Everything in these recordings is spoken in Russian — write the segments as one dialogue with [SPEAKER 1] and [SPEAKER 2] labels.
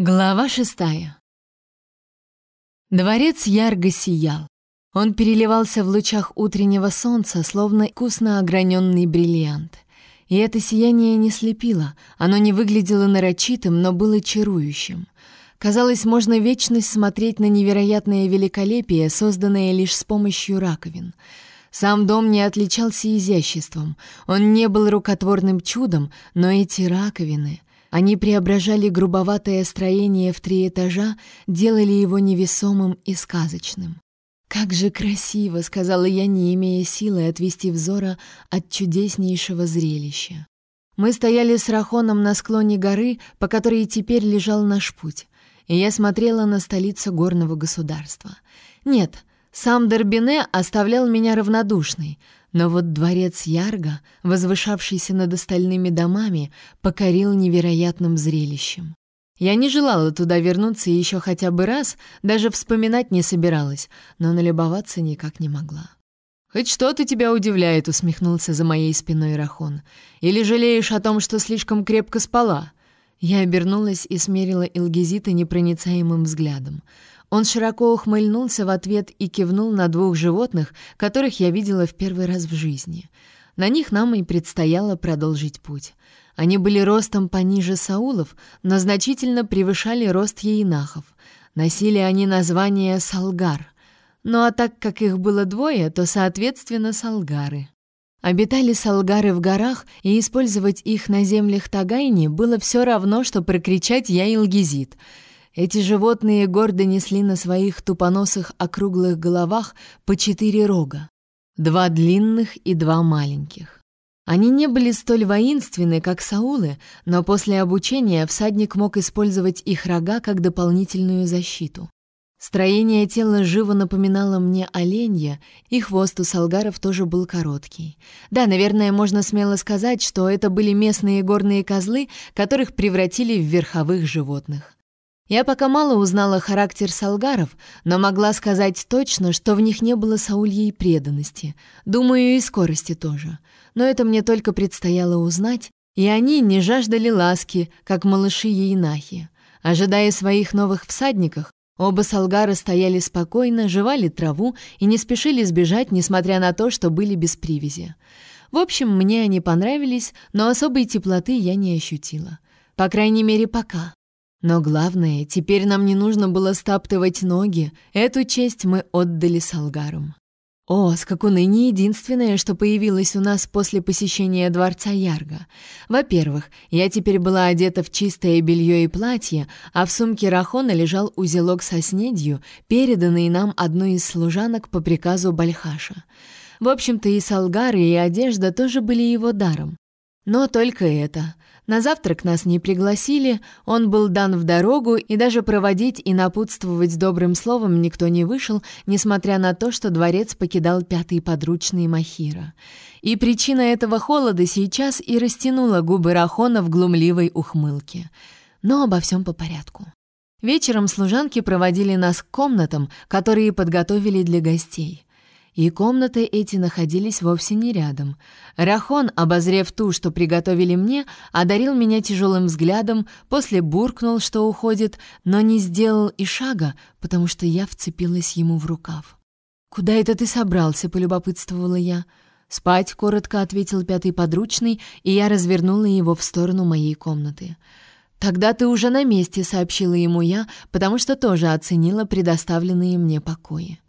[SPEAKER 1] Глава шестая. Дворец ярко сиял. Он переливался в лучах утреннего солнца, словно вкусно ограненный бриллиант. И это сияние не слепило, оно не выглядело нарочитым, но было чарующим. Казалось, можно вечность смотреть на невероятное великолепие, созданное лишь с помощью раковин. Сам дом не отличался изяществом, он не был рукотворным чудом, но эти раковины — они преображали грубоватое строение в три этажа, делали его невесомым и сказочным. «Как же красиво!» — сказала я, не имея силы отвести взора от чудеснейшего зрелища. Мы стояли с Рахоном на склоне горы, по которой теперь лежал наш путь, и я смотрела на столицу горного государства. Нет, сам Дорбине оставлял меня равнодушной — но вот дворец Ярга, возвышавшийся над остальными домами, покорил невероятным зрелищем. Я не желала туда вернуться еще хотя бы раз, даже вспоминать не собиралась, но налюбоваться никак не могла. «Хоть что-то тебя удивляет», — усмехнулся за моей спиной Рахон. «Или жалеешь о том, что слишком крепко спала?» Я обернулась и смерила Илгизита непроницаемым взглядом. Он широко ухмыльнулся в ответ и кивнул на двух животных, которых я видела в первый раз в жизни. На них нам и предстояло продолжить путь. Они были ростом пониже Саулов, но значительно превышали рост ейнахов. Носили они название «Салгар». Ну а так как их было двое, то, соответственно, салгары. Обитали салгары в горах, и использовать их на землях Тагайни было все равно, что прокричать «Я Илгизит», эти животные гордо несли на своих тупоносых округлых головах по четыре рога, два длинных и два маленьких. Они не были столь воинственны, как саулы, но после обучения всадник мог использовать их рога как дополнительную защиту. Строение тела живо напоминало мне оленья, и хвост у салгаров тоже был короткий. Да, наверное, можно смело сказать, что это были местные горные козлы, которых превратили в верховых животных. Я пока мало узнала характер салгаров, но могла сказать точно, что в них не было саульей преданности. Думаю, и скорости тоже. Но это мне только предстояло узнать, и они не жаждали ласки, как малыши Ейнахи. Ожидая своих новых всадников, оба салгара стояли спокойно, жевали траву и не спешили сбежать, несмотря на то, что были без привязи. В общем, мне они понравились, но особой теплоты я не ощутила. По крайней мере, пока. Но главное, теперь нам не нужно было стаптывать ноги, эту честь мы отдали Салгарам. О, скакуны не единственное, что появилось у нас после посещения дворца Ярга. Во-первых, я теперь была одета в чистое белье и платье, а в сумке Рахона лежал узелок со снедью, переданный нам одной из служанок по приказу Бальхаша. В общем-то, и Салгары, и одежда тоже были его даром. Но только это. На завтрак нас не пригласили, он был дан в дорогу, и даже проводить и напутствовать добрым словом никто не вышел, несмотря на то, что дворец покидал пятый подручный Махира. И причина этого холода сейчас и растянула губы Рахона в глумливой ухмылке. Но обо всем по порядку. Вечером служанки проводили нас к комнатам, которые подготовили для гостей. И комнаты эти находились вовсе не рядом. Рахон, обозрев ту, что приготовили мне, одарил меня тяжелым взглядом, после буркнул, что уходит, но не сделал и шага, потому что я вцепилась ему в рукав. «Куда это ты собрался?» — полюбопытствовала я. «Спать», — коротко ответил пятый подручный, и я развернула его в сторону моей комнаты. «Тогда ты уже на месте», — сообщила ему я, потому что тоже оценила предоставленные мне покои.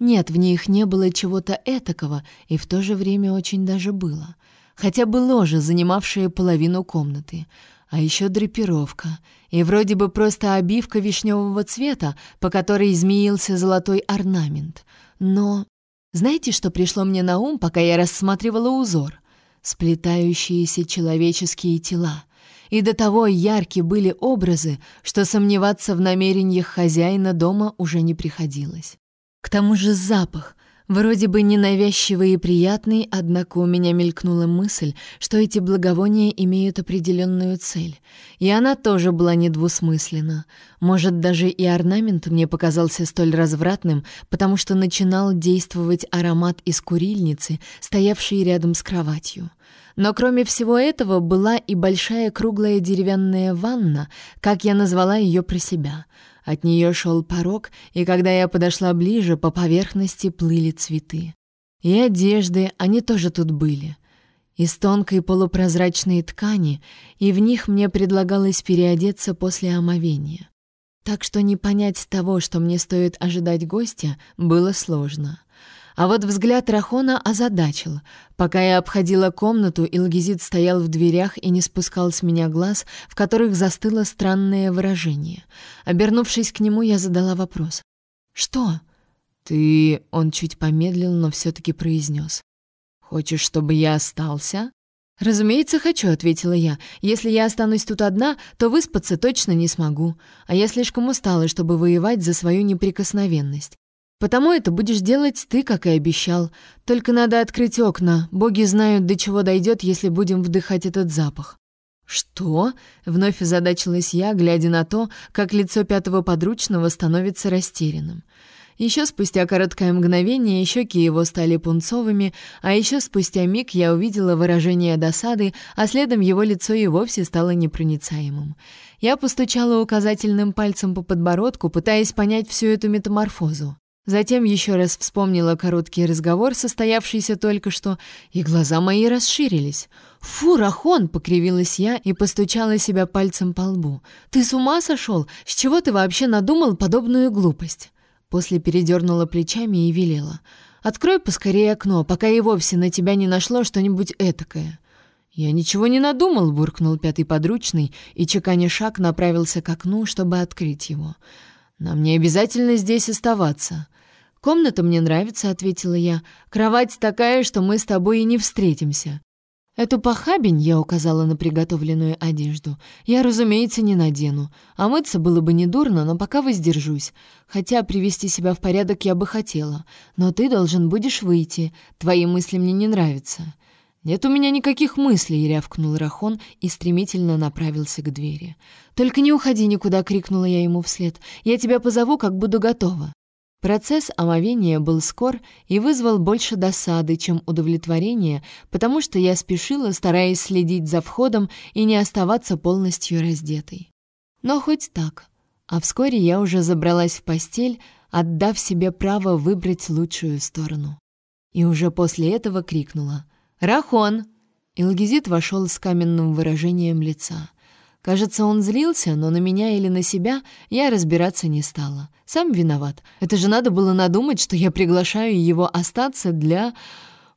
[SPEAKER 1] Нет, в них не было чего-то этакого, и в то же время очень даже было. Хотя бы ложе, занимавшее половину комнаты. А еще драпировка. И вроде бы просто обивка вишневого цвета, по которой измеился золотой орнамент. Но... Знаете, что пришло мне на ум, пока я рассматривала узор? Сплетающиеся человеческие тела. И до того яркие были образы, что сомневаться в намерениях хозяина дома уже не приходилось. К тому же запах, вроде бы ненавязчивый и приятный, однако у меня мелькнула мысль, что эти благовония имеют определенную цель. И она тоже была недвусмысленна. Может, даже и орнамент мне показался столь развратным, потому что начинал действовать аромат из курильницы, стоявшей рядом с кроватью. Но кроме всего этого была и большая круглая деревянная ванна, как я назвала ее про себя. От нее шел порог, и когда я подошла ближе, по поверхности плыли цветы. И одежды, они тоже тут были. Из тонкой полупрозрачной ткани, и в них мне предлагалось переодеться после омовения. Так что не понять того, что мне стоит ожидать гостя, было сложно. А вот взгляд Рахона озадачил. Пока я обходила комнату, Илгизит стоял в дверях и не спускал с меня глаз, в которых застыло странное выражение. Обернувшись к нему, я задала вопрос. «Что?» «Ты...» — он чуть помедлил, но все-таки произнес. «Хочешь, чтобы я остался?» «Разумеется, хочу», — ответила я. «Если я останусь тут одна, то выспаться точно не смогу. А я слишком устала, чтобы воевать за свою неприкосновенность. Потому это будешь делать ты, как и обещал. Только надо открыть окна. Боги знают, до чего дойдет, если будем вдыхать этот запах». «Что?» — вновь озадачилась я, глядя на то, как лицо пятого подручного становится растерянным. Еще спустя короткое мгновение щеки его стали пунцовыми, а еще спустя миг я увидела выражение досады, а следом его лицо и вовсе стало непроницаемым. Я постучала указательным пальцем по подбородку, пытаясь понять всю эту метаморфозу. Затем еще раз вспомнила короткий разговор, состоявшийся только что, и глаза мои расширились. «Фу, Рахон!» — покривилась я и постучала себя пальцем по лбу. «Ты с ума сошел? С чего ты вообще надумал подобную глупость?» После передернула плечами и велела. «Открой поскорее окно, пока и вовсе на тебя не нашло что-нибудь этакое». «Я ничего не надумал», — буркнул пятый подручный, и, чеканя шаг, направился к окну, чтобы открыть его. «Нам не обязательно здесь оставаться». «Комната мне нравится», — ответила я. «Кровать такая, что мы с тобой и не встретимся. Эту похабень, я указала на приготовленную одежду, я, разумеется, не надену. А мыться было бы недурно, но пока воздержусь. Хотя привести себя в порядок я бы хотела. Но ты должен будешь выйти. Твои мысли мне не нравятся. «Нет у меня никаких мыслей», — рявкнул Рахон и стремительно направился к двери. «Только не уходи никуда», — крикнула я ему вслед. «Я тебя позову, как буду готова». Процесс омовения был скор и вызвал больше досады, чем удовлетворения, потому что я спешила, стараясь следить за входом и не оставаться полностью раздетой. Но хоть так. А вскоре я уже забралась в постель, отдав себе право выбрать лучшую сторону. И уже после этого крикнула «Рахон!». Илгизит вошел с каменным выражением лица. Кажется, он злился, но на меня или на себя я разбираться не стала. Сам виноват. Это же надо было надумать, что я приглашаю его остаться для...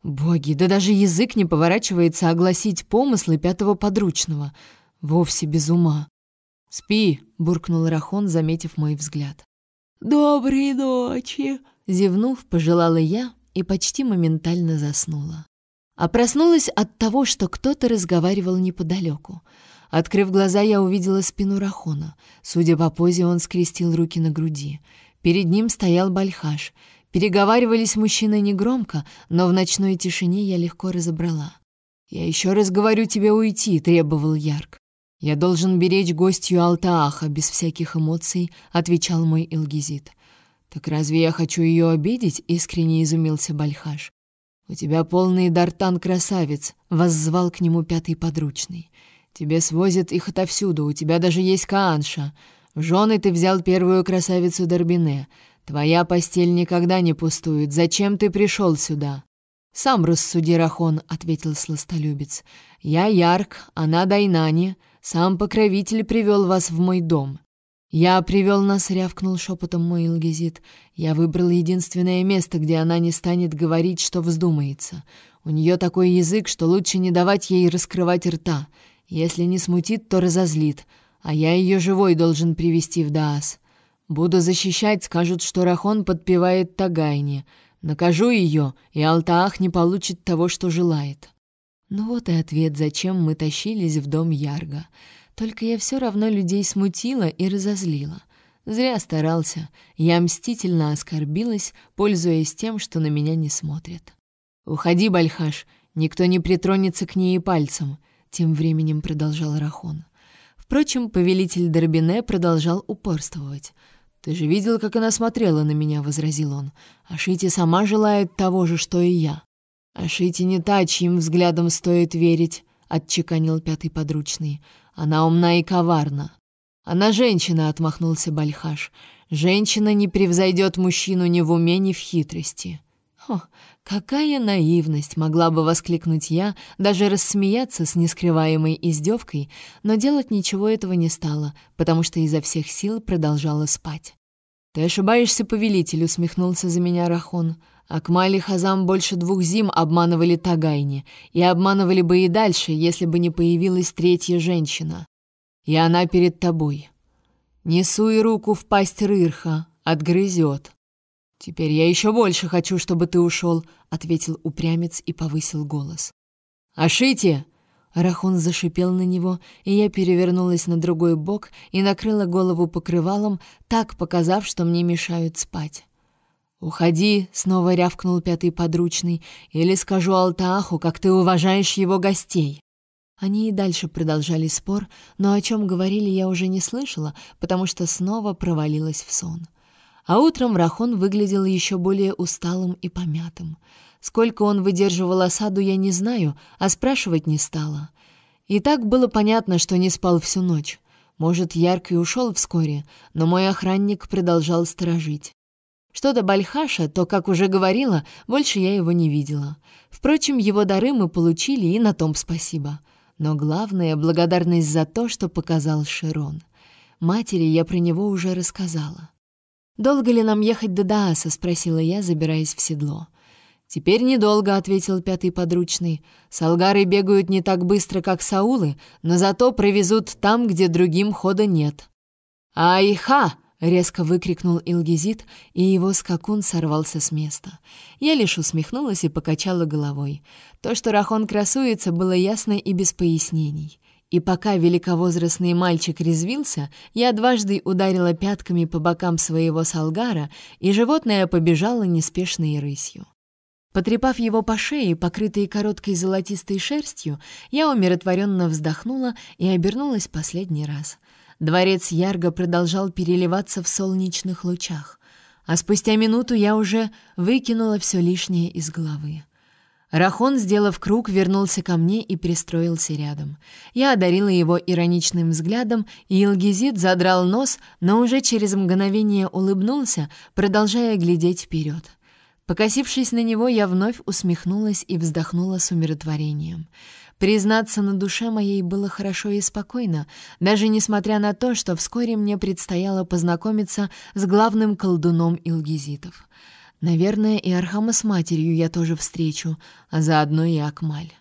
[SPEAKER 1] Боги, да даже язык не поворачивается огласить помыслы пятого подручного. Вовсе без ума. «Спи», — буркнул Рахон, заметив мой взгляд. «Доброй ночи», — зевнув, пожелала я и почти моментально заснула. А проснулась от того, что кто-то разговаривал неподалеку. Открыв глаза, я увидела спину Рахона. Судя по позе, он скрестил руки на груди. Перед ним стоял Бальхаш. Переговаривались мужчины негромко, но в ночной тишине я легко разобрала. «Я еще раз говорю тебе уйти», — требовал Ярк. «Я должен беречь гостью Алтааха без всяких эмоций», — отвечал мой Илгизит. «Так разве я хочу ее обидеть?» — искренне изумился Бальхаш. «У тебя полный дартан красавец», — воззвал к нему пятый подручный. Тебе свозят их отовсюду, у тебя даже есть Каанша. В жены ты взял первую красавицу Дорбине. Твоя постель никогда не пустует. Зачем ты пришел сюда?» «Сам рассуди, Рахон», — ответил сластолюбец. «Я Ярк, она Дайнани. Сам покровитель привел вас в мой дом». «Я привел нас», — рявкнул шепотом мой Илгизит. «Я выбрал единственное место, где она не станет говорить, что вздумается. У нее такой язык, что лучше не давать ей раскрывать рта. Если не смутит, то разозлит, а я ее живой должен привести в Даас. Буду защищать, скажут, что Рахон подпевает Тагайне. Накажу ее, и Алтаах не получит того, что желает. Ну вот и ответ, зачем мы тащились в дом Ярга. Только я все равно людей смутила и разозлила. Зря старался. Я мстительно оскорбилась, пользуясь тем, что на меня не смотрят. «Уходи, Бальхаш, никто не притронется к ней пальцем. Тем временем продолжал Рахон. Впрочем, повелитель Дорбине продолжал упорствовать. «Ты же видел, как она смотрела на меня», — возразил он. «А Шити сама желает того же, что и я». «Ашите не та, чьим взглядом стоит верить», — отчеканил пятый подручный. «Она умна и коварна». «Она женщина», — отмахнулся Бальхаш. «Женщина не превзойдет мужчину ни в уме, ни в хитрости». «О, какая наивность!» — могла бы воскликнуть я, даже рассмеяться с нескрываемой издевкой, но делать ничего этого не стала, потому что изо всех сил продолжала спать. «Ты ошибаешься, повелитель», — усмехнулся за меня Рахон. «Акмали Хазам больше двух зим обманывали Тагайни, и обманывали бы и дальше, если бы не появилась третья женщина. И она перед тобой. Несу и руку в пасть Рырха, отгрызет. «Теперь я еще больше хочу, чтобы ты ушел», — ответил упрямец и повысил голос. «Ашите!» Рахон зашипел на него, и я перевернулась на другой бок и накрыла голову покрывалом, так показав, что мне мешают спать. «Уходи», — снова рявкнул пятый подручный, «или скажу Алтааху, как ты уважаешь его гостей». Они и дальше продолжали спор, но о чем говорили я уже не слышала, потому что снова провалилась в сон. А утром Рахон выглядел еще более усталым и помятым. Сколько он выдерживал осаду, я не знаю, а спрашивать не стала. И так было понятно, что не спал всю ночь. Может, ярко и ушел вскоре, но мой охранник продолжал сторожить. Что до Бальхаша, то, как уже говорила, больше я его не видела. Впрочем, его дары мы получили, и на том спасибо. Но главное — благодарность за то, что показал Широн. Матери я про него уже рассказала. «Долго ли нам ехать до Дааса?» — спросила я, забираясь в седло. «Теперь недолго», — ответил пятый подручный. «Салгары бегают не так быстро, как саулы, но зато провезут там, где другим хода нет». «Айха!» — резко выкрикнул Илгизит, и его скакун сорвался с места. Я лишь усмехнулась и покачала головой. То, что Рахон красуется, было ясно и без пояснений. И пока великовозрастный мальчик резвился, я дважды ударила пятками по бокам своего салгара, и животное побежало неспешной рысью. Потрепав его по шее, покрытой короткой золотистой шерстью, я умиротворенно вздохнула и обернулась последний раз. Дворец Ярго продолжал переливаться в солнечных лучах, а спустя минуту я уже выкинула все лишнее из головы. Рахон, сделав круг, вернулся ко мне и пристроился рядом. Я одарила его ироничным взглядом, и Илгизит задрал нос, но уже через мгновение улыбнулся, продолжая глядеть вперед. Покосившись на него, я вновь усмехнулась и вздохнула с умиротворением. Признаться, на душе моей было хорошо и спокойно, даже несмотря на то, что вскоре мне предстояло познакомиться с главным колдуном Илгизитов — Наверное, и Архама с матерью я тоже встречу, а заодно и Акмаль.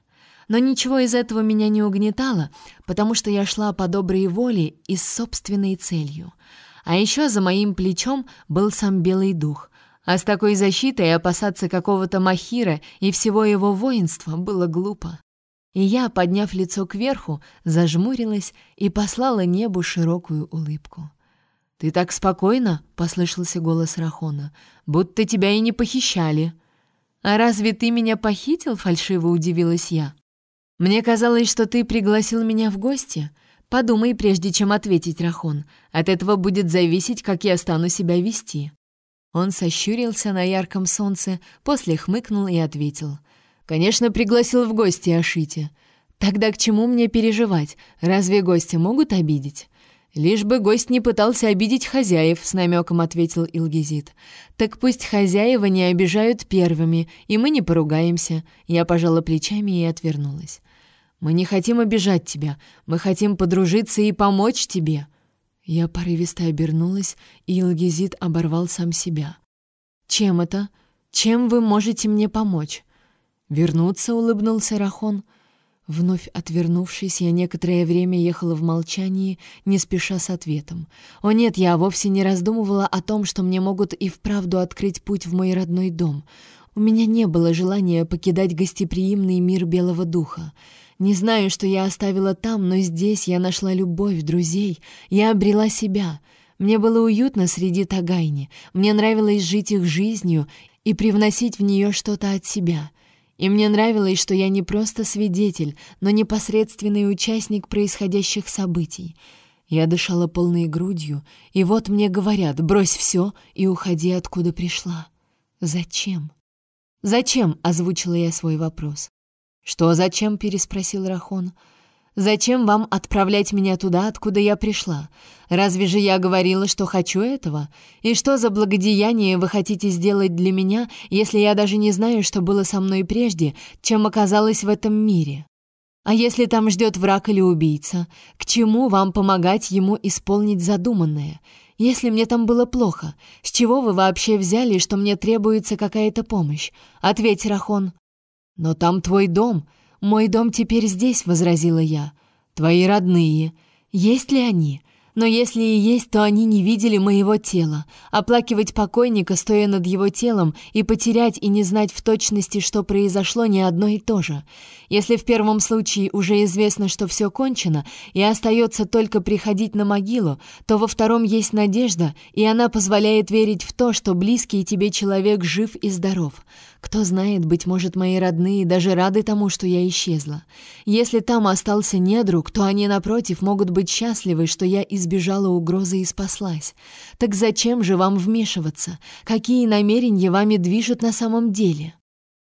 [SPEAKER 1] Но ничего из этого меня не угнетало, потому что я шла по доброй воле и с собственной целью. А еще за моим плечом был сам Белый Дух, а с такой защитой опасаться какого-то Махира и всего его воинства было глупо. И я, подняв лицо кверху, зажмурилась и послала небу широкую улыбку. «Ты так спокойно?» — послышался голос Рахона. «Будто тебя и не похищали». «А разве ты меня похитил?» — фальшиво удивилась я. «Мне казалось, что ты пригласил меня в гости. Подумай, прежде чем ответить, Рахон. От этого будет зависеть, как я стану себя вести». Он сощурился на ярком солнце, после хмыкнул и ответил. «Конечно, пригласил в гости Ашите. Тогда к чему мне переживать? Разве гости могут обидеть?» «Лишь бы гость не пытался обидеть хозяев», — с намеком ответил Илгизит. «Так пусть хозяева не обижают первыми, и мы не поругаемся». Я пожала плечами и отвернулась. «Мы не хотим обижать тебя. Мы хотим подружиться и помочь тебе». Я порывисто обернулась, и Илгизит оборвал сам себя. «Чем это? Чем вы можете мне помочь?» «Вернуться», — улыбнулся Рахон. Вновь отвернувшись, я некоторое время ехала в молчании, не спеша с ответом. О нет, я вовсе не раздумывала о том, что мне могут и вправду открыть путь в мой родной дом. У меня не было желания покидать гостеприимный мир Белого Духа. Не знаю, что я оставила там, но здесь я нашла любовь, друзей. Я обрела себя. Мне было уютно среди Тагайни. Мне нравилось жить их жизнью и привносить в нее что-то от себя — и мне нравилось, что я не просто свидетель, но непосредственный участник происходящих событий. Я дышала полной грудью, и вот мне говорят, брось все и уходи, откуда пришла. Зачем? «Зачем?» — озвучила я свой вопрос. «Что зачем?» — переспросил Рахон. «Зачем вам отправлять меня туда, откуда я пришла? Разве же я говорила, что хочу этого? И что за благодеяние вы хотите сделать для меня, если я даже не знаю, что было со мной прежде, чем оказалась в этом мире? А если там ждет враг или убийца, к чему вам помогать ему исполнить задуманное? Если мне там было плохо, с чего вы вообще взяли, что мне требуется какая-то помощь? Ответь, Рахон». «Но там твой дом. Мой дом теперь здесь», — возразила я. «Твои родные. Есть ли они? Но если и есть, то они не видели моего тела. Оплакивать покойника, стоя над его телом, и потерять и не знать в точности, что произошло, не одно и то же. Если в первом случае уже известно, что все кончено, и остается только приходить на могилу, то во втором есть надежда, и она позволяет верить в то, что близкий тебе человек жив и здоров. Кто знает, быть может, мои родные даже рады тому, что я исчезла. Если там остался недруг, то они, напротив, могут быть счастливы, что я избежала угрозы и спаслась. Так зачем же вам вмешиваться? Какие намерения вами движут на самом деле?»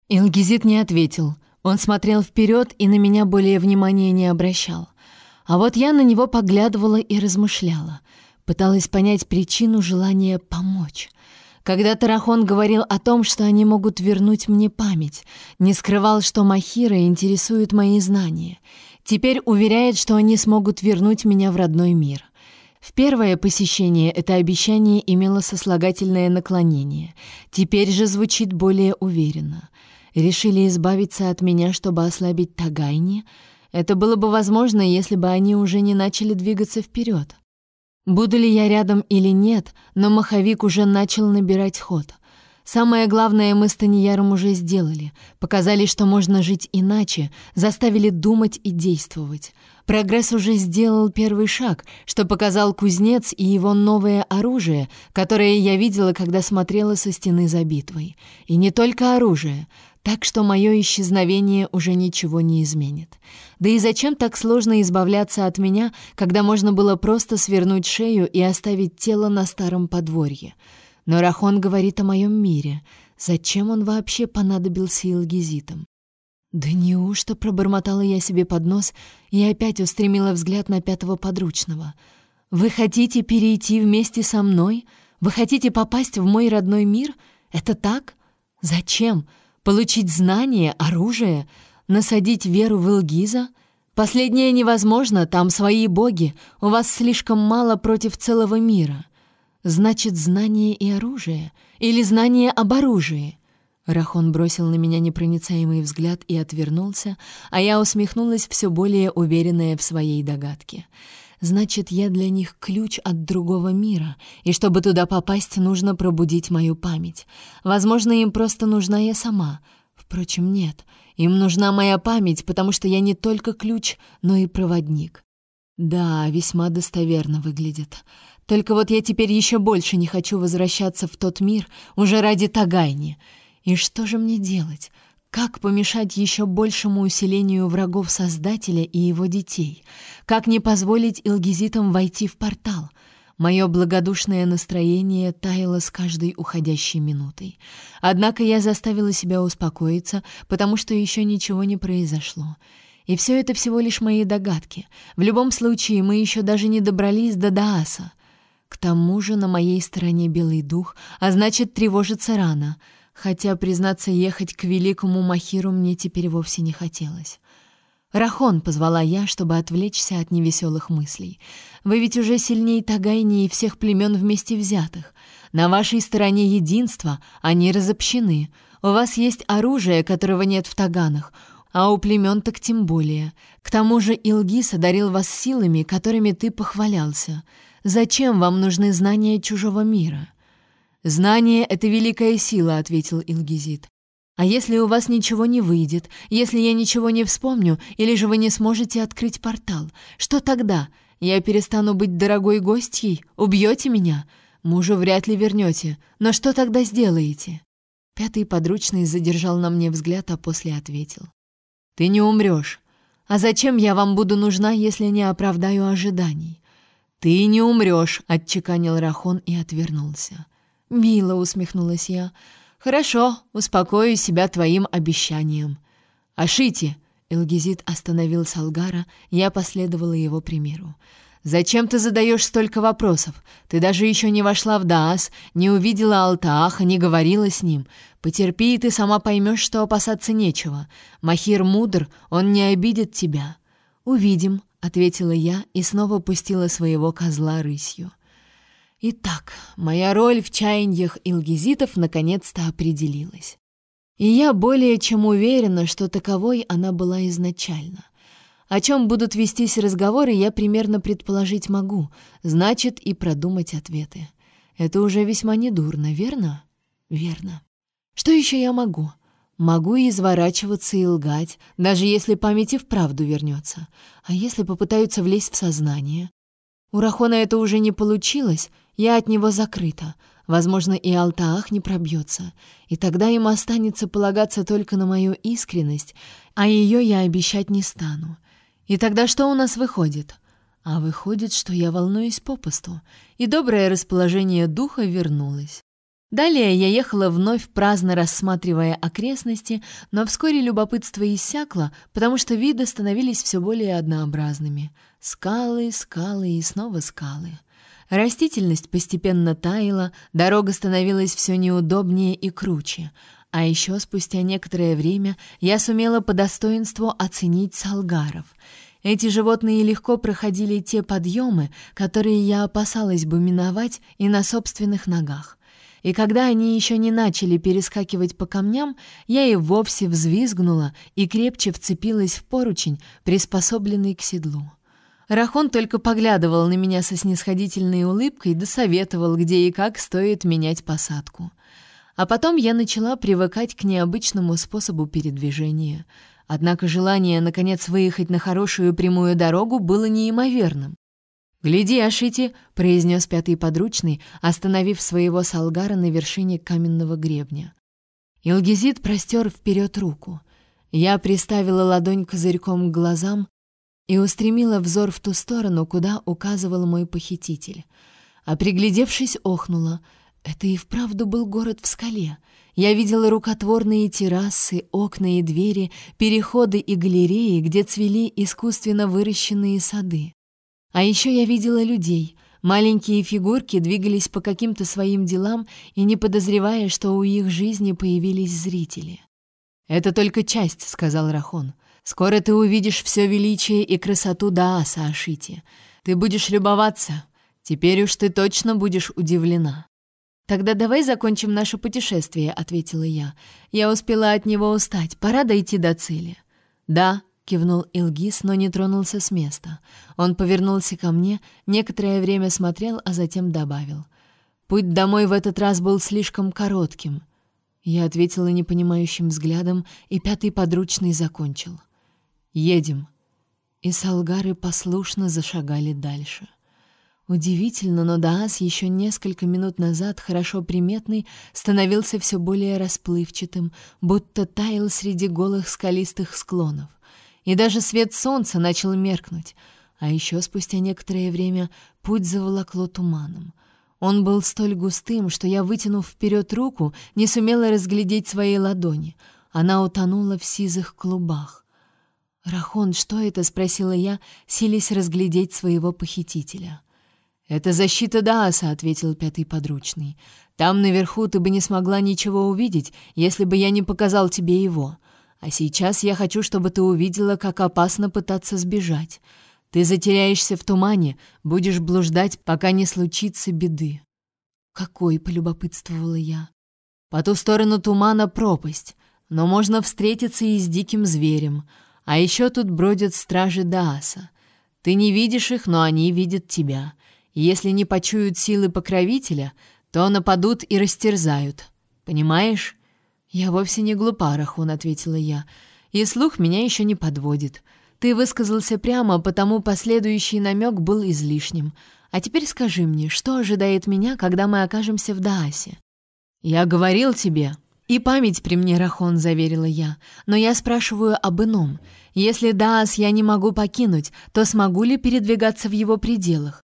[SPEAKER 1] Илгизит не ответил. Он смотрел вперед и на меня более внимания не обращал. А вот я на него поглядывала и размышляла. Пыталась понять причину желания помочь. Когда Тарахон говорил о том, что они могут вернуть мне память, не скрывал, что Махира интересует мои знания. Теперь уверяет, что они смогут вернуть меня в родной мир. В первое посещение это обещание имело сослагательное наклонение. Теперь же звучит более уверенно. Решили избавиться от меня, чтобы ослабить Тагайни? Это было бы возможно, если бы они уже не начали двигаться вперед. Буду ли я рядом или нет, но маховик уже начал набирать ход. Самое главное мы с Таньяром уже сделали. Показали, что можно жить иначе, заставили думать и действовать. Прогресс уже сделал первый шаг, что показал кузнец и его новое оружие, которое я видела, когда смотрела со стены за битвой. И не только оружие. Так что мое исчезновение уже ничего не изменит. Да и зачем так сложно избавляться от меня, когда можно было просто свернуть шею и оставить тело на старом подворье? Но Рахон говорит о моем мире. Зачем он вообще понадобился Илгизитам? Да неужто пробормотала я себе под нос и опять устремила взгляд на пятого подручного. «Вы хотите перейти вместе со мной? Вы хотите попасть в мой родной мир? Это так? Зачем?» Получить знания, оружие, насадить веру в Илгиза? Последнее невозможно, там свои боги, у вас слишком мало против целого мира. Значит, знание и оружие? Или знание об оружии? Рахон бросил на меня непроницаемый взгляд и отвернулся, а я усмехнулась все более уверенная в своей догадке. Значит, я для них ключ от другого мира, и чтобы туда попасть, нужно пробудить мою память. Возможно, им просто нужна я сама. Впрочем, нет. Им нужна моя память, потому что я не только ключ, но и проводник. Да, весьма достоверно выглядит. Только вот я теперь еще больше не хочу возвращаться в тот мир уже ради Тагайни. И что же мне делать? Как помешать еще большему усилению врагов Создателя и его детей? Как не позволить илгизитам войти в портал? Мое благодушное настроение таяло с каждой уходящей минутой. Однако я заставила себя успокоиться, потому что еще ничего не произошло. И все это всего лишь мои догадки. В любом случае, мы еще даже не добрались до Дааса. К тому же на моей стороне белый дух, а значит, тревожиться рано — хотя, признаться, ехать к великому Махиру мне теперь вовсе не хотелось. «Рахон», — позвала я, чтобы отвлечься от невеселых мыслей. «Вы ведь уже сильнее Тагайни и всех племен вместе взятых. На вашей стороне единство, они разобщены. У вас есть оружие, которого нет в Таганах, а у племен так тем более. К тому же Илгис одарил вас силами, которыми ты похвалялся. Зачем вам нужны знания чужого мира?» «Знание — это великая сила», — ответил Илгизит. «А если у вас ничего не выйдет, если я ничего не вспомню, или же вы не сможете открыть портал, что тогда? Я перестану быть дорогой гостьей? Убьете меня? Мужа вряд ли вернете. Но что тогда сделаете?» Пятый подручный задержал на мне взгляд, а после ответил. «Ты не умрешь. А зачем я вам буду нужна, если не оправдаю ожиданий?» «Ты не умрешь», — отчеканил Рахон и отвернулся. «Мило», — усмехнулась я. «Хорошо, успокою себя твоим обещанием». «Ашити!» — Элгизит остановил Салгара, я последовала его примеру. «Зачем ты задаешь столько вопросов? Ты даже еще не вошла в Даас, не увидела Алтааха, не говорила с ним. Потерпи, и ты сама поймешь, что опасаться нечего. Махир мудр, он не обидит тебя». «Увидим», — ответила я и снова пустила своего козла рысью. Итак, моя роль в чаяньях илгизитов наконец-то определилась. И я более чем уверена, что таковой она была изначально. О чем будут вестись разговоры, я примерно предположить могу, значит, и продумать ответы. Это уже весьма недурно, верно? Верно. Что еще я могу? Могу изворачиваться и лгать, даже если память и вправду вернется. А если попытаются влезть в сознание? У Рахона это уже не получилось, я от него закрыта. Возможно, и Алтаах не пробьется. И тогда им останется полагаться только на мою искренность, а ее я обещать не стану. И тогда что у нас выходит? А выходит, что я волнуюсь попусту, и доброе расположение духа вернулось. Далее я ехала вновь праздно рассматривая окрестности, но вскоре любопытство иссякло, потому что виды становились все более однообразными. Скалы, скалы и снова скалы. Растительность постепенно таяла, дорога становилась все неудобнее и круче. А еще спустя некоторое время я сумела по достоинству оценить салгаров. Эти животные легко проходили те подъемы, которые я опасалась бы миновать и на собственных ногах. И когда они еще не начали перескакивать по камням, я и вовсе взвизгнула и крепче вцепилась в поручень, приспособленный к седлу. Рахон только поглядывал на меня со снисходительной улыбкой и досоветовал, где и как стоит менять посадку. А потом я начала привыкать к необычному способу передвижения. Однако желание, наконец, выехать на хорошую прямую дорогу было неимоверным. «Гляди, Ашити!» — произнес пятый подручный, остановив своего салгара на вершине каменного гребня. Илгизит простер вперед руку. Я приставила ладонь козырьком к глазам и устремила взор в ту сторону, куда указывал мой похититель. А приглядевшись, охнула. Это и вправду был город в скале. Я видела рукотворные террасы, окна и двери, переходы и галереи, где цвели искусственно выращенные сады. А еще я видела людей. Маленькие фигурки двигались по каким-то своим делам и не подозревая, что у их жизни появились зрители. «Это только часть», — сказал Рахон. Скоро ты увидишь все величие и красоту Дааса Ашити. Ты будешь любоваться. Теперь уж ты точно будешь удивлена. Тогда давай закончим наше путешествие, ответила я. Я успела от него устать. Пора дойти до цели. Да, кивнул Илгис, но не тронулся с места. Он повернулся ко мне, некоторое время смотрел, а затем добавил: Путь домой в этот раз был слишком коротким. Я ответила непонимающим взглядом, и пятый подручный закончил. Едем!» И салгары послушно зашагали дальше. Удивительно, но Даас еще несколько минут назад, хорошо приметный, становился все более расплывчатым, будто таял среди голых скалистых склонов. И даже свет солнца начал меркнуть, а еще спустя некоторое время путь заволокло туманом. Он был столь густым, что я, вытянув вперед руку, не сумела разглядеть свои ладони. Она утонула в сизых клубах. «Рахон, что это?» — спросила я, силясь разглядеть своего похитителя. «Это защита Дааса», — ответил пятый подручный. «Там наверху ты бы не смогла ничего увидеть, если бы я не показал тебе его. А сейчас я хочу, чтобы ты увидела, как опасно пытаться сбежать. Ты затеряешься в тумане, будешь блуждать, пока не случится беды». «Какой?» — полюбопытствовала я. «По ту сторону тумана пропасть, но можно встретиться и с диким зверем». А еще тут бродят стражи Дааса. Ты не видишь их, но они видят тебя. И если не почуют силы покровителя, то нападут и растерзают. Понимаешь? Я вовсе не глупа, Рахун, ответила я. И слух меня еще не подводит. Ты высказался прямо, потому последующий намек был излишним. А теперь скажи мне, что ожидает меня, когда мы окажемся в Даасе? Я говорил тебе, «И память при мне, Рахон», — заверила я. «Но я спрашиваю об ином. Если Даас я не могу покинуть, то смогу ли передвигаться в его пределах?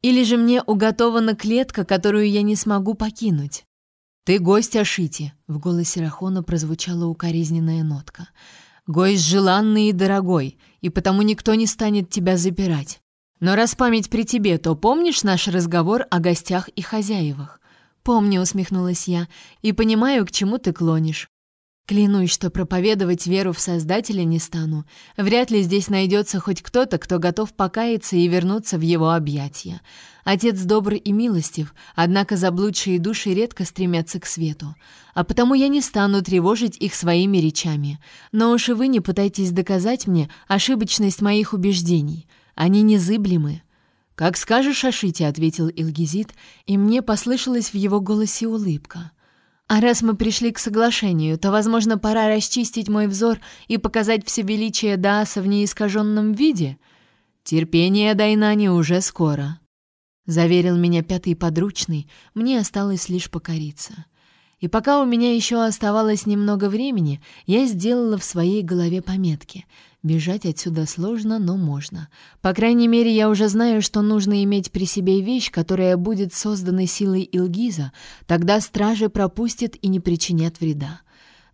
[SPEAKER 1] Или же мне уготована клетка, которую я не смогу покинуть?» «Ты гость Ашити», — в голосе Рахона прозвучала укоризненная нотка. «Гость желанный и дорогой, и потому никто не станет тебя запирать. Но раз память при тебе, то помнишь наш разговор о гостях и хозяевах?» «Помню», — усмехнулась я, — «и понимаю, к чему ты клонишь. Клянусь, что проповедовать веру в Создателя не стану. Вряд ли здесь найдется хоть кто-то, кто готов покаяться и вернуться в его объятия. Отец добр и милостив, однако заблудшие души редко стремятся к свету. А потому я не стану тревожить их своими речами. Но уж и вы не пытайтесь доказать мне ошибочность моих убеждений. Они незыблемы. «Как скажешь, Ашите», — ответил Илгизит, и мне послышалась в его голосе улыбка. А раз мы пришли к соглашению, то, возможно, пора расчистить мой взор и показать все величие Дааса в неискаженном виде. Терпение Дайнани уже скоро. Заверил меня пятый подручный, мне осталось лишь покориться. И пока у меня еще оставалось немного времени, я сделала в своей голове пометки — Бежать отсюда сложно, но можно. По крайней мере, я уже знаю, что нужно иметь при себе вещь, которая будет создана силой Илгиза. Тогда стражи пропустят и не причинят вреда.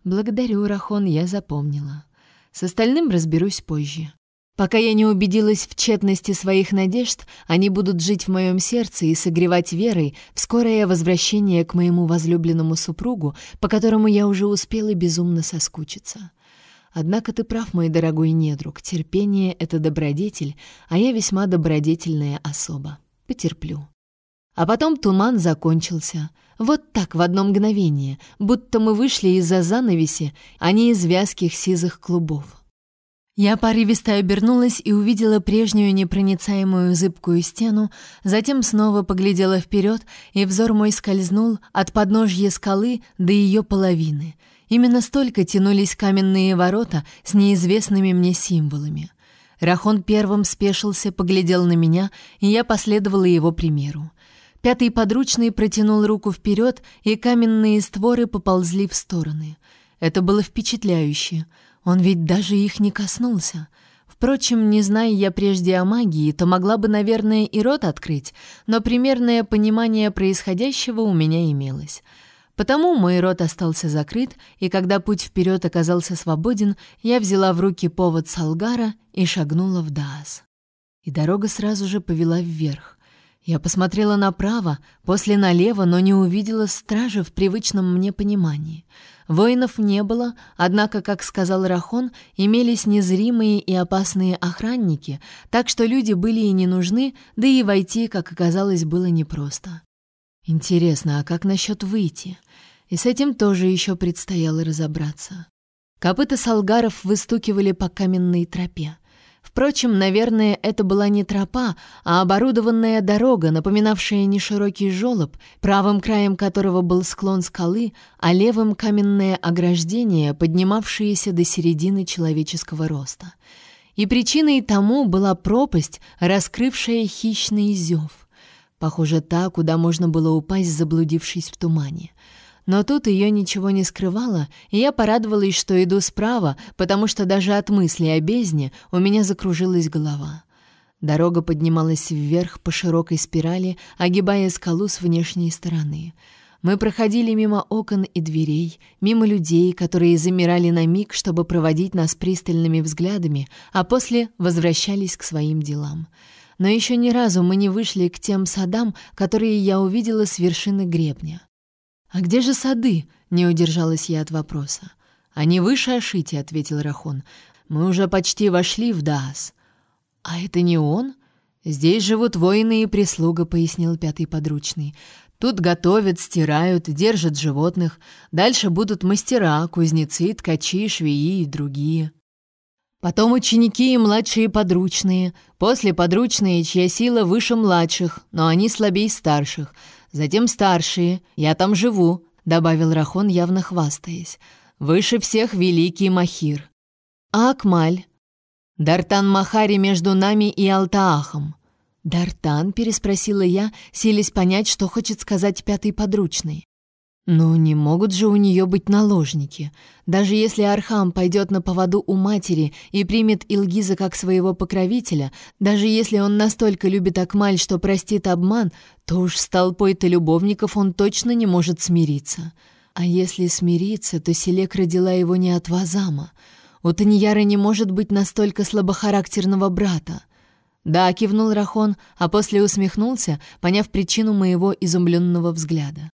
[SPEAKER 1] Благодарю, Рахон, я запомнила. С остальным разберусь позже. Пока я не убедилась в тщетности своих надежд, они будут жить в моем сердце и согревать верой в скорое возвращение к моему возлюбленному супругу, по которому я уже успела безумно соскучиться. Однако ты прав, мой дорогой недруг, терпение — это добродетель, а я весьма добродетельная особа. Потерплю. А потом туман закончился. Вот так, в одно мгновение, будто мы вышли из-за занавеси, а не из вязких сизых клубов. Я порывисто обернулась и увидела прежнюю непроницаемую зыбкую стену, затем снова поглядела вперед, и взор мой скользнул от подножья скалы до ее половины — Именно столько тянулись каменные ворота с неизвестными мне символами. Рахон первым спешился, поглядел на меня, и я последовала его примеру. Пятый подручный протянул руку вперед, и каменные створы поползли в стороны. Это было впечатляюще. Он ведь даже их не коснулся. Впрочем, не зная я прежде о магии, то могла бы, наверное, и рот открыть, но примерное понимание происходящего у меня имелось. Потому мой рот остался закрыт, и когда путь вперед оказался свободен, я взяла в руки повод Салгара и шагнула в Даас. И дорога сразу же повела вверх. Я посмотрела направо, после налево, но не увидела стражи в привычном мне понимании. Воинов не было, однако, как сказал Рахон, имелись незримые и опасные охранники, так что люди были и не нужны, да и войти, как оказалось, было непросто. Интересно, а как насчет выйти? И с этим тоже еще предстояло разобраться. Копыта салгаров выстукивали по каменной тропе. Впрочем, наверное, это была не тропа, а оборудованная дорога, напоминавшая неширокий жёлоб, правым краем которого был склон скалы, а левым каменное ограждение, поднимавшееся до середины человеческого роста. И причиной тому была пропасть, раскрывшая хищный зев. Похоже, та, куда можно было упасть, заблудившись в тумане. Но тут ее ничего не скрывало, и я порадовалась, что иду справа, потому что даже от мысли о бездне у меня закружилась голова. Дорога поднималась вверх по широкой спирали, огибая скалу с внешней стороны. Мы проходили мимо окон и дверей, мимо людей, которые замирали на миг, чтобы проводить нас пристальными взглядами, а после возвращались к своим делам но еще ни разу мы не вышли к тем садам, которые я увидела с вершины гребня. «А где же сады?» — не удержалась я от вопроса. «Они выше Ашити», — ответил Рахон. «Мы уже почти вошли в Даас». «А это не он?» «Здесь живут воины и прислуга», — пояснил пятый подручный. «Тут готовят, стирают, держат животных. Дальше будут мастера, кузнецы, ткачи, швеи и другие». Потом ученики и младшие подручные, после подручные, чья сила выше младших, но они слабей старших, затем старшие, я там живу, добавил Рахон, явно хвастаясь. Выше всех великий Махир. А Акмаль? Дартан Махари между нами и Алтаахом. Дартан, переспросила я, силясь понять, что хочет сказать пятый подручный. Но не могут же у нее быть наложники. Даже если Архам пойдет на поводу у матери и примет Илгиза как своего покровителя, даже если он настолько любит Акмаль, что простит обман, то уж с толпой-то любовников он точно не может смириться. А если смириться, то Селек родила его не от Вазама. У Таньяра не может быть настолько слабохарактерного брата. «Да», — кивнул Рахон, а после усмехнулся, поняв причину моего изумленного взгляда.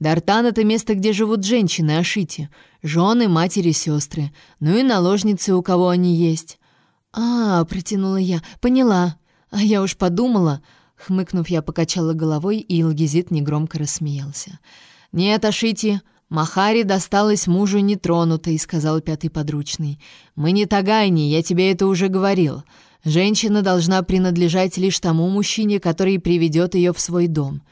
[SPEAKER 1] Дартан — это место, где живут женщины, Ашити. Жены, матери, сестры. Ну и наложницы, у кого они есть. «А, — протянула я, — поняла. А я уж подумала...» Хмыкнув, я покачала головой, и Илгизит негромко рассмеялся. «Нет, Ашити, Махари досталась мужу нетронутой», — сказал пятый подручный. «Мы не Тагайни, я тебе это уже говорил. Женщина должна принадлежать лишь тому мужчине, который приведет ее в свой дом.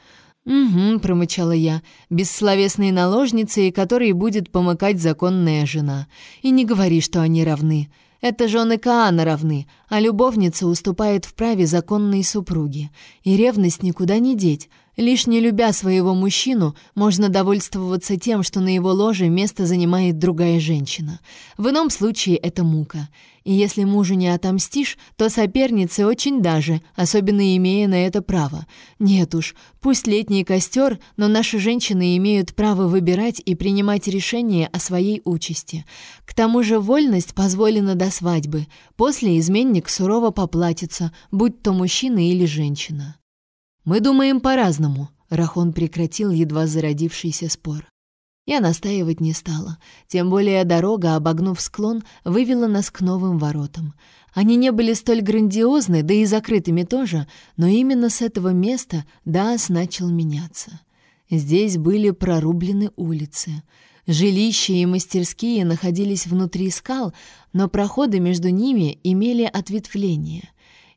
[SPEAKER 1] «Угу», — промычала я, — «бессловесные наложницы, которой будет помыкать законная жена. И не говори, что они равны. Это жены Каана равны, а любовница уступает в праве законной супруги. И ревность никуда не деть. Лишь не любя своего мужчину, можно довольствоваться тем, что на его ложе место занимает другая женщина. В ином случае это мука. И если мужу не отомстишь, то сопернице очень даже, особенно имея на это право. Нет уж, пусть летний костер, но наши женщины имеют право выбирать и принимать решения о своей участи. К тому же вольность позволена до свадьбы. После изменник сурово поплатится, будь то мужчина или женщина. «Мы думаем по-разному», — Рахон прекратил едва зародившийся спор. Я настаивать не стала. Тем более дорога, обогнув склон, вывела нас к новым воротам. Они не были столь грандиозны, да и закрытыми тоже, но именно с этого места Даас начал меняться. Здесь были прорублены улицы. Жилища и мастерские находились внутри скал, но проходы между ними имели ответвления.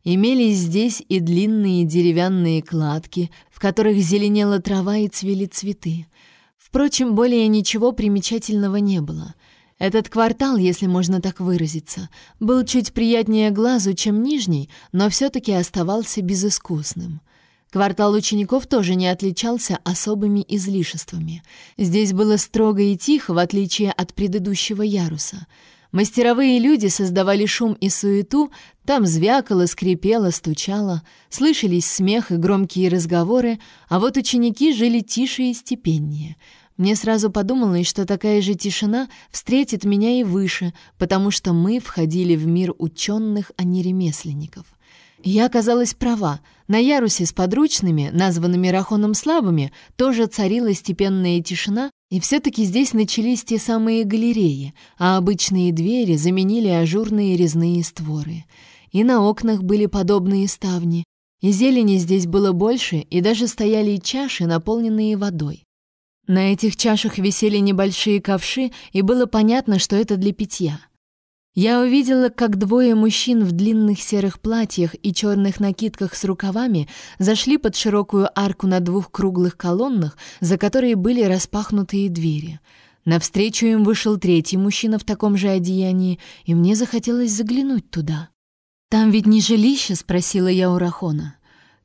[SPEAKER 1] Имелись здесь и длинные деревянные кладки, в которых зеленела трава и цвели цветы. Впрочем, более ничего примечательного не было. Этот квартал, если можно так выразиться, был чуть приятнее глазу, чем нижний, но все-таки оставался безыскусным. Квартал учеников тоже не отличался особыми излишествами. Здесь было строго и тихо, в отличие от предыдущего яруса — Мастеровые люди создавали шум и суету, там звякало, скрипело, стучало, слышались смех и громкие разговоры, а вот ученики жили тише и степеннее. Мне сразу подумалось, что такая же тишина встретит меня и выше, потому что мы входили в мир ученых, а не ремесленников. Я оказалась права. На ярусе с подручными, названными Рахоном слабыми, тоже царила степенная тишина, и все-таки здесь начались те самые галереи, а обычные двери заменили ажурные резные створы. И на окнах были подобные ставни, и зелени здесь было больше, и даже стояли чаши, наполненные водой. На этих чашах висели небольшие ковши, и было понятно, что это для питья — я увидела, как двое мужчин в длинных серых платьях и черных накидках с рукавами зашли под широкую арку на двух круглых колоннах, за которой были распахнутые двери. Навстречу им вышел третий мужчина в таком же одеянии, и мне захотелось заглянуть туда. «Там ведь не жилище?» — спросила я у Рахона.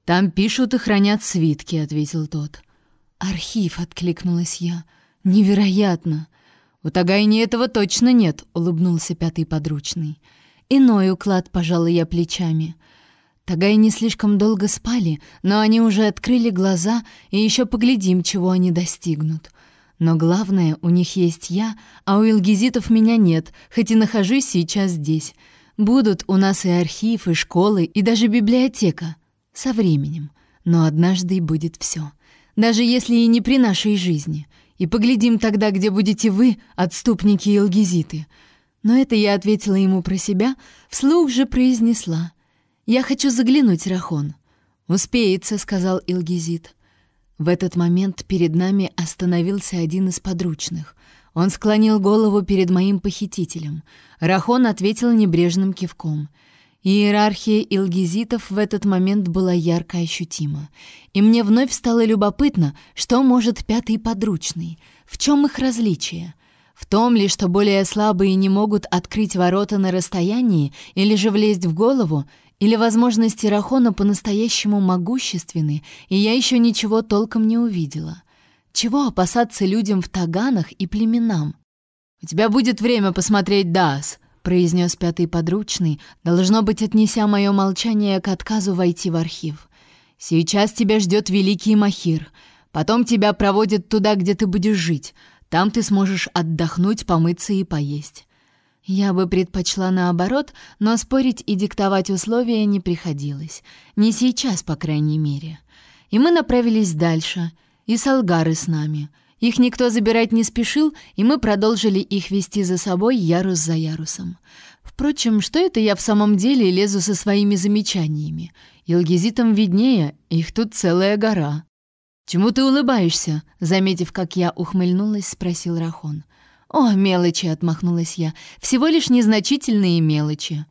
[SPEAKER 1] «Там пишут и хранят свитки», — ответил тот. «Архив», — откликнулась я. «Невероятно!» «У Тагайни этого точно нет», — улыбнулся пятый подручный. «Иной уклад», — пожала я плечами. Тагайни слишком долго спали, но они уже открыли глаза, и еще поглядим, чего они достигнут. Но главное, у них есть я, а у Илгизитов меня нет, хоть и нахожусь сейчас здесь. Будут у нас и архив, и школы, и даже библиотека. Со временем. Но однажды будет все. Даже если и не при нашей жизни — и поглядим тогда, где будете вы, отступники и алгизиты». Но это я ответила ему про себя, вслух же произнесла. «Я хочу заглянуть, Рахон». «Успеется», — сказал Илгизит. В этот момент перед нами остановился один из подручных. Он склонил голову перед моим похитителем. Рахон ответил небрежным кивком — Иерархия илгизитов в этот момент была ярко ощутима. И мне вновь стало любопытно, что может пятый подручный, в чем их различие. В том ли, что более слабые не могут открыть ворота на расстоянии или же влезть в голову, или возможности Рахона по-настоящему могущественны, и я еще ничего толком не увидела. Чего опасаться людям в таганах и племенам? «У тебя будет время посмотреть Дас», — произнес пятый подручный, должно быть, отнеся мое молчание к отказу войти в архив. «Сейчас тебя ждет великий Махир. Потом тебя проводят туда, где ты будешь жить. Там ты сможешь отдохнуть, помыться и поесть». Я бы предпочла наоборот, но спорить и диктовать условия не приходилось. Не сейчас, по крайней мере. И мы направились дальше. И солгары с нами — их никто забирать не спешил, и мы продолжили их вести за собой ярус за ярусом. Впрочем, что это я в самом деле лезу со своими замечаниями? Илгизитам виднее, их тут целая гора. «Чему ты улыбаешься?» — заметив, как я ухмыльнулась, спросил Рахон. «О, мелочи!» — отмахнулась я. «Всего лишь незначительные мелочи».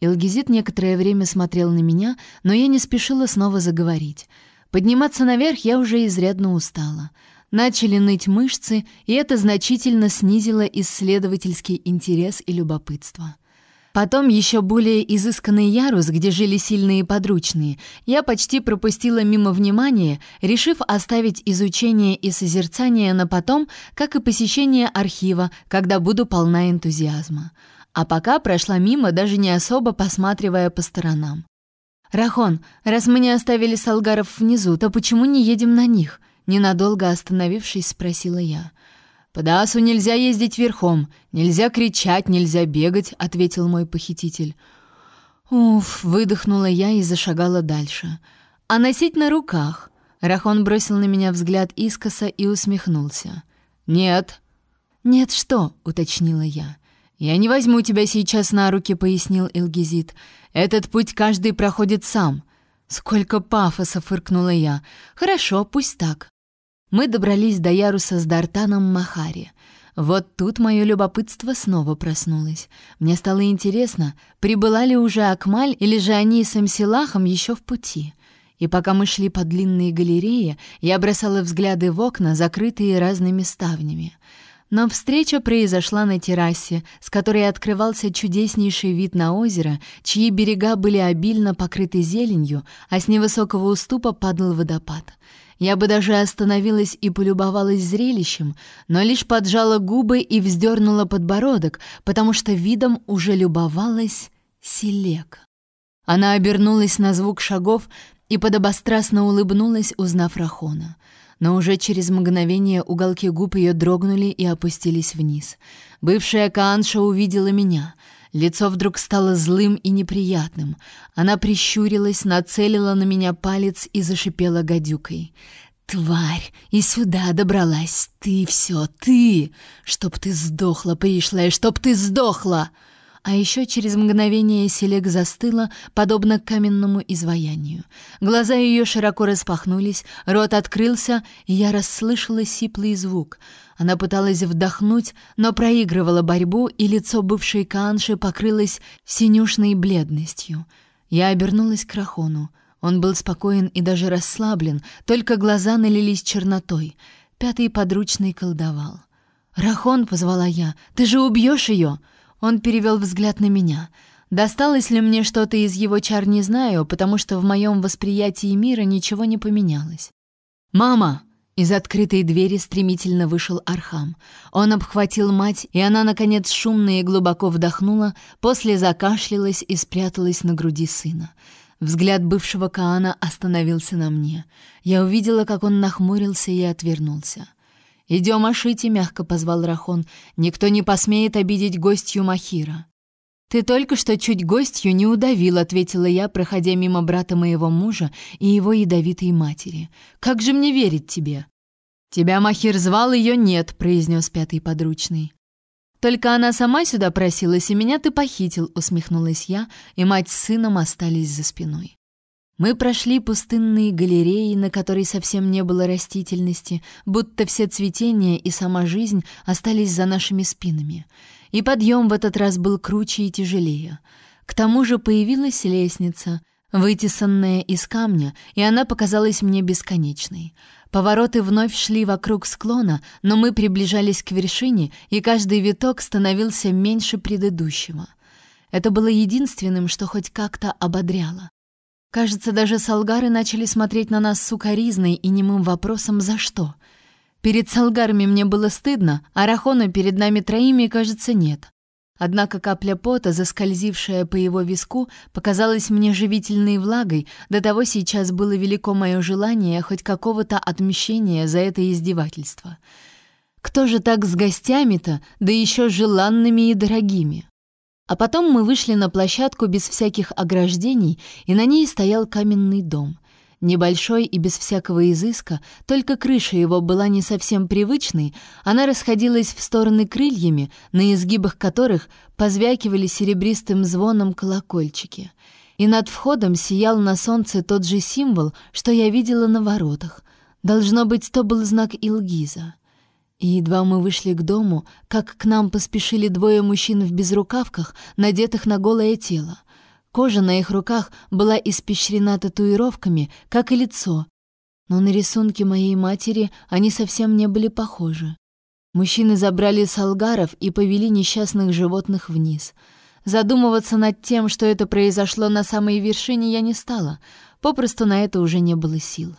[SPEAKER 1] Илгизит некоторое время смотрел на меня, но я не спешила снова заговорить. Подниматься наверх я уже изрядно устала начали ныть мышцы, и это значительно снизило исследовательский интерес и любопытство. Потом еще более изысканный ярус, где жили сильные подручные, я почти пропустила мимо внимания, решив оставить изучение и созерцание на потом, как и посещение архива, когда буду полна энтузиазма. А пока прошла мимо, даже не особо посматривая по сторонам. «Рахон, раз мы не оставили салгаров внизу, то почему не едем на них?» Ненадолго остановившись, спросила я. «По Даасу нельзя ездить верхом, нельзя кричать, нельзя бегать», — ответил мой похититель. «Уф», — выдохнула я и зашагала дальше. «А носить на руках?» Рахон бросил на меня взгляд искоса и усмехнулся. «Нет». «Нет что?» — уточнила я. «Я не возьму тебя сейчас на руки», — пояснил Илгизит. «Этот путь каждый проходит сам». «Сколько пафоса!» — фыркнула я. «Хорошо, пусть так. Мы добрались до яруса с Дартаном Махари. Вот тут мое любопытство снова проснулось. Мне стало интересно, прибыла ли уже Акмаль или же они с Амсилахом еще в пути. И пока мы шли по длинной галерее, я бросала взгляды в окна, закрытые разными ставнями. Но встреча произошла на террасе, с которой открывался чудеснейший вид на озеро, чьи берега были обильно покрыты зеленью, а с невысокого уступа падал водопад — я бы даже остановилась и полюбовалась зрелищем, но лишь поджала губы и вздернула подбородок, потому что видом уже любовалась Селек. Она обернулась на звук шагов и подобострастно улыбнулась, узнав Рахона. Но уже через мгновение уголки губ ее дрогнули и опустились вниз. Бывшая Каанша увидела меня — Лицо вдруг стало злым и неприятным. Она прищурилась, нацелила на меня палец и зашипела гадюкой. «Тварь! И сюда добралась! Ты все, ты! Чтоб ты сдохла, пришлая, чтоб ты сдохла!» А еще через мгновение Селек застыла, подобно каменному изваянию. Глаза ее широко распахнулись, рот открылся, и я расслышала сиплый звук. Она пыталась вдохнуть, но проигрывала борьбу, и лицо бывшей Каанши покрылось синюшной бледностью. Я обернулась к Рахону. Он был спокоен и даже расслаблен, только глаза налились чернотой. Пятый подручный колдовал. «Рахон», — позвала я, — «ты же убьешь ее!» Он перевел взгляд на меня. Досталось ли мне что-то из его чар, не знаю, потому что в моем восприятии мира ничего не поменялось. «Мама!» Из открытой двери стремительно вышел Архам. Он обхватил мать, и она, наконец, шумно и глубоко вдохнула, после закашлялась и спряталась на груди сына. Взгляд бывшего Каана остановился на мне. Я увидела, как он нахмурился и отвернулся. «Идем, Ашити», — мягко позвал Рахон. «Никто не посмеет обидеть гостью Махира». «Ты только что чуть гостью не удавил», — ответила я, проходя мимо брата моего мужа и его ядовитой матери. «Как же мне верить тебе?» «Тебя Махир звал, ее нет», — произнес пятый подручный. «Только она сама сюда просилась, и меня ты похитил», — усмехнулась я, и мать с сыном остались за спиной. Мы прошли пустынные галереи, на которой совсем не было растительности, будто все цветения и сама жизнь остались за нашими спинами. И подъем в этот раз был круче и тяжелее. К тому же появилась лестница, вытесанная из камня, и она показалась мне бесконечной. Повороты вновь шли вокруг склона, но мы приближались к вершине, и каждый виток становился меньше предыдущего. Это было единственным, что хоть как-то ободряло. Кажется, даже солгары начали смотреть на нас сукоризной и немым вопросом «за что?». Перед Салгарами мне было стыдно, а Рахона перед нами троими, кажется, нет. Однако капля пота, заскользившая по его виску, показалась мне живительной влагой, до того сейчас было велико мое желание хоть какого-то отмщения за это издевательство. Кто же так с гостями-то, да еще желанными и дорогими? А потом мы вышли на площадку без всяких ограждений, и на ней стоял каменный дом. Небольшой и без всякого изыска, только крыша его была не совсем привычной, она расходилась в стороны крыльями, на изгибах которых позвякивали серебристым звоном колокольчики. И над входом сиял на солнце тот же символ, что я видела на воротах. Должно быть, то был знак Илгиза. И едва мы вышли к дому, как к нам поспешили двое мужчин в безрукавках, надетых на голое тело. Кожа на их руках была испещрена татуировками, как и лицо. Но на рисунке моей матери они совсем не были похожи. Мужчины забрали салгаров и повели несчастных животных вниз. Задумываться над тем, что это произошло на самой вершине, я не стала. Попросту на это уже не было сил.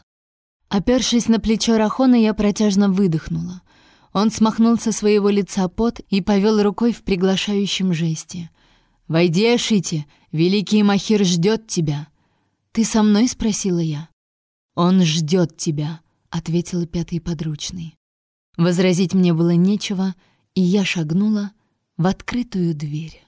[SPEAKER 1] Опершись на плечо Рахона, я протяжно выдохнула. Он смахнул со своего лица пот и повел рукой в приглашающем жесте. «Войди, Ашити, великий Махир ждет тебя». «Ты со мной?» — спросила я. «Он ждет тебя», — ответил пятый подручный. Возразить мне было нечего, и я шагнула в открытую дверь.